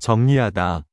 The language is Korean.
정리하다.